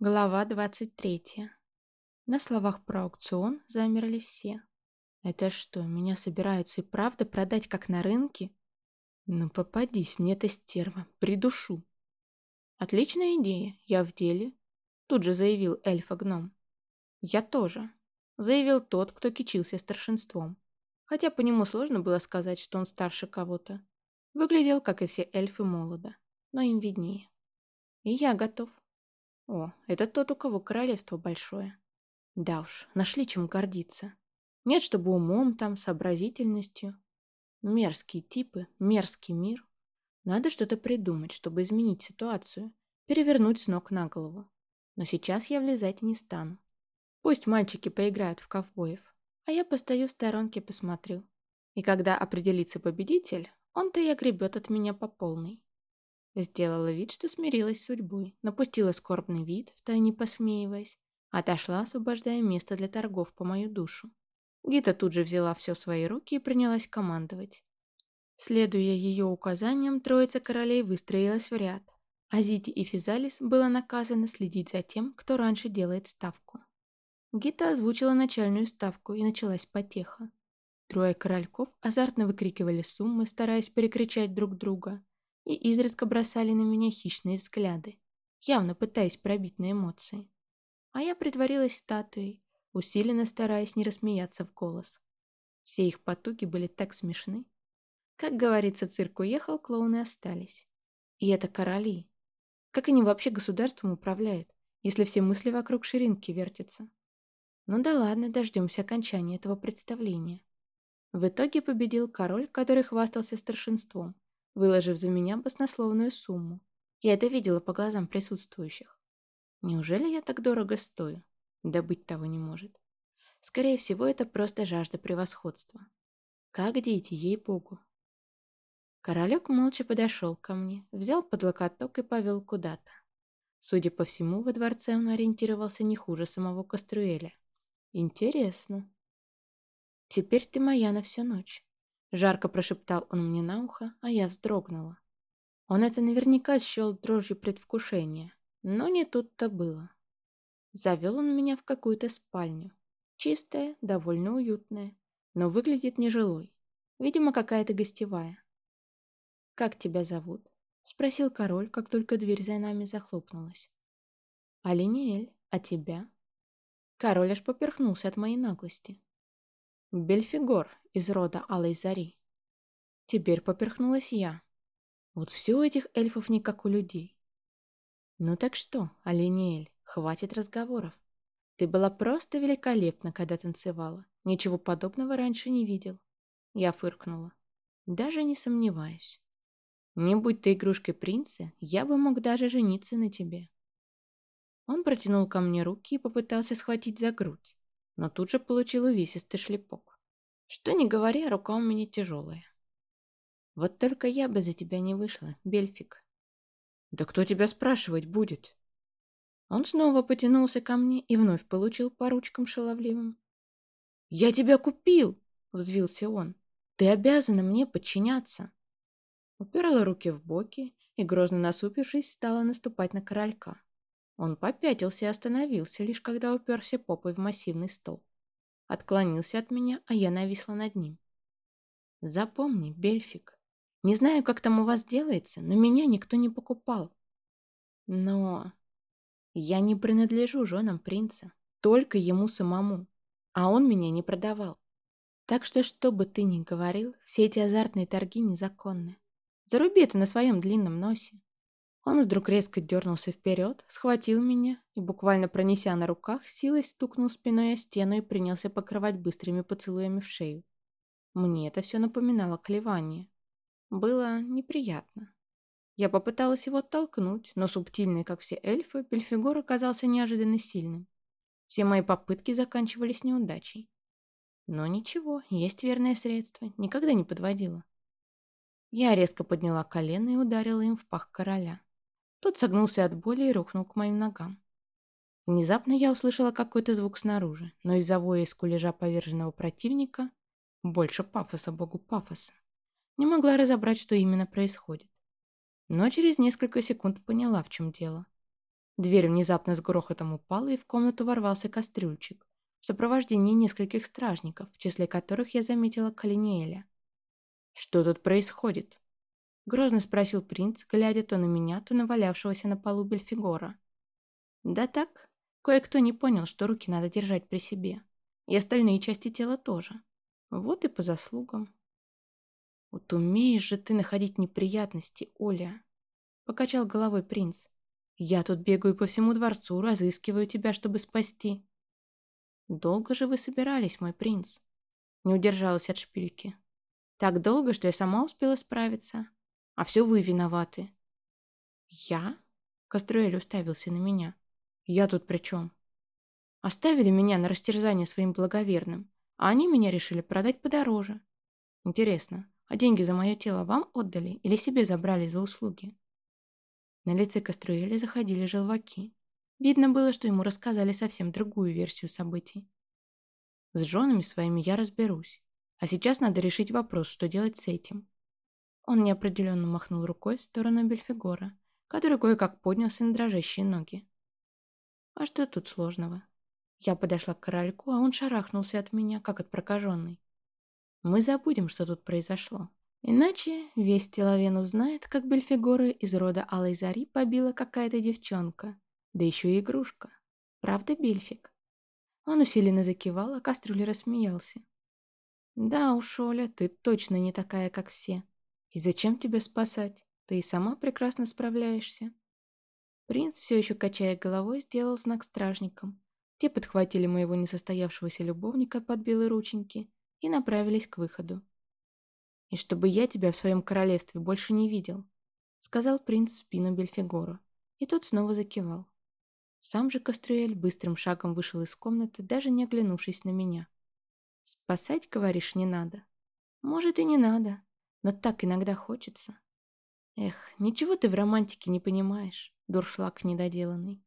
Глава 23. На словах про аукцион замерли все. Это что, меня собираются и правда продать как на рынке? Ну попадись мне эта стерва, придушу. Отличная идея, я в деле. Тут же заявил эльфа-гном. Я тоже. Заявил тот, кто кичился старшинством. Хотя по нему сложно было сказать, что он старше кого-то. Выглядел, как и все эльфы, молодо, но им виднее. И я готов. О, это тот, у кого королевство большое. Да уж, нашли чем гордиться. Нет, чтобы умом там, сообразительностью. Мерзкие типы, мерзкий мир. Надо что-то придумать, чтобы изменить ситуацию, перевернуть с ног на голову. Но сейчас я влезать не стану. Пусть мальчики поиграют в ковбоев, а я постою в сторонке посмотрю. И когда определится победитель, он-то и огребет от меня по полной. Сделала вид, что смирилась с судьбой, напустила скорбный вид, втайне посмеиваясь, отошла, освобождая место для торгов по мою душу. Гита тут же взяла все в свои руки и принялась командовать. Следуя ее указаниям, троица королей выстроилась в ряд, а Зити и Физалис было наказано следить за тем, кто раньше делает ставку. Гита озвучила начальную ставку, и началась потеха. Трое корольков азартно выкрикивали суммы, стараясь перекричать друг друга, и изредка бросали на меня хищные взгляды, явно пытаясь пробить на эмоции. А я притворилась статуей, усиленно стараясь не рассмеяться в голос. Все их потуги были так смешны. Как говорится, цирк уехал, клоуны остались. И это короли. Как они вообще государством управляют, если все мысли вокруг ширинки вертятся? Ну да ладно, дождемся окончания этого представления. В итоге победил король, который хвастался старшинством, выложив за меня баснословную сумму. Я это видела по глазам присутствующих. Неужели я так дорого стою? Да быть того не может. Скорее всего, это просто жажда превосходства. Как дети, ей-богу. Королек молча подошел ко мне, взял под локоток и повел куда-то. Судя по всему, во дворце он ориентировался не хуже самого Каструэля. Интересно. Теперь ты моя на всю ночь. Жарко прошептал он мне на ухо, а я вздрогнула. Он это наверняка счел дрожью предвкушения, но не тут-то было. Завел он меня в какую-то спальню. Чистая, довольно уютная, но выглядит нежилой. Видимо, какая-то гостевая. «Как тебя зовут?» — спросил король, как только дверь за нами захлопнулась. «Алиниэль, а тебя?» Король аж поперхнулся от моей наглости. Бельфигор из рода Алой. Теперь поперхнулась я. Вот все у этих эльфов не как у людей. Ну так что, Алиниэль, хватит разговоров. Ты была просто великолепна, когда танцевала. Ничего подобного раньше не видел. Я фыркнула. Даже не сомневаюсь. Не будь ты игрушкой принца, я бы мог даже жениться на тебе. Он протянул ко мне руки и попытался схватить за грудь но тут же получил увесистый шлепок. Что не говоря, рука у меня тяжелая. Вот только я бы за тебя не вышла, Бельфик. Да кто тебя спрашивать будет? Он снова потянулся ко мне и вновь получил по ручкам шаловливым. «Я тебя купил!» — взвился он. «Ты обязана мне подчиняться!» Уперла руки в боки и, грозно насупившись, стала наступать на королька. Он попятился и остановился, лишь когда уперся попой в массивный стол. Отклонился от меня, а я нависла над ним. Запомни, Бельфик, не знаю, как там у вас делается, но меня никто не покупал. Но я не принадлежу женам принца, только ему самому, а он меня не продавал. Так что, что бы ты ни говорил, все эти азартные торги незаконны. Заруби это на своем длинном носе. Он вдруг резко дернулся вперед, схватил меня и, буквально пронеся на руках, силой стукнул спиной о стену и принялся покрывать быстрыми поцелуями в шею. Мне это все напоминало клевание. Было неприятно. Я попыталась его оттолкнуть, но субтильный, как все эльфы, Бельфигор оказался неожиданно сильным. Все мои попытки заканчивались неудачей. Но ничего, есть верное средство, никогда не подводила. Я резко подняла колено и ударила им в пах короля. Тот согнулся от боли и рухнул к моим ногам. Внезапно я услышала какой-то звук снаружи, но из-за воя из кулежа поверженного противника больше пафоса богу пафоса. Не могла разобрать, что именно происходит. Но через несколько секунд поняла, в чем дело. Дверь внезапно с грохотом упала, и в комнату ворвался кастрюльчик в сопровождении нескольких стражников, в числе которых я заметила Калиниэля. «Что тут происходит?» Грозно спросил принц, глядя то на меня, то на валявшегося на полу Бельфигора. «Да так, кое-кто не понял, что руки надо держать при себе. И остальные части тела тоже. Вот и по заслугам». «Вот умеешь же ты находить неприятности, Оля!» Покачал головой принц. «Я тут бегаю по всему дворцу, разыскиваю тебя, чтобы спасти». «Долго же вы собирались, мой принц?» Не удержалась от шпильки. «Так долго, что я сама успела справиться. А все вы виноваты». «Я?» Каструэль уставился на меня. «Я тут при чем?» «Оставили меня на растерзание своим благоверным, а они меня решили продать подороже. Интересно, а деньги за мое тело вам отдали или себе забрали за услуги?» На лице Каструэля заходили желваки. Видно было, что ему рассказали совсем другую версию событий. С женами своими я разберусь. А сейчас надо решить вопрос, что делать с этим. Он неопределенно махнул рукой в сторону Бельфигора, который кое-как поднялся на дрожащие ноги. А что тут сложного? Я подошла к корольку, а он шарахнулся от меня, как от прокаженной. Мы забудем, что тут произошло. Иначе весь Теловен узнает, как Бельфигоры из рода Алой Зари побила какая-то девчонка, да еще и игрушка. Правда, Бельфик? Он усиленно закивал, а кастрюля рассмеялся. Да уж, Оля, ты точно не такая, как все. И зачем тебя спасать? Ты и сама прекрасно справляешься. Принц, все еще качая головой, сделал знак стражникам. Те подхватили моего несостоявшегося любовника под белые рученьки и направились к выходу. «И чтобы я тебя в своем королевстве больше не видел», — сказал принц в спину Бельфигору, и тот снова закивал. Сам же Каструэль быстрым шагом вышел из комнаты, даже не оглянувшись на меня. «Спасать, говоришь, не надо?» «Может, и не надо, но так иногда хочется». «Эх, ничего ты в романтике не понимаешь, дуршлаг недоделанный».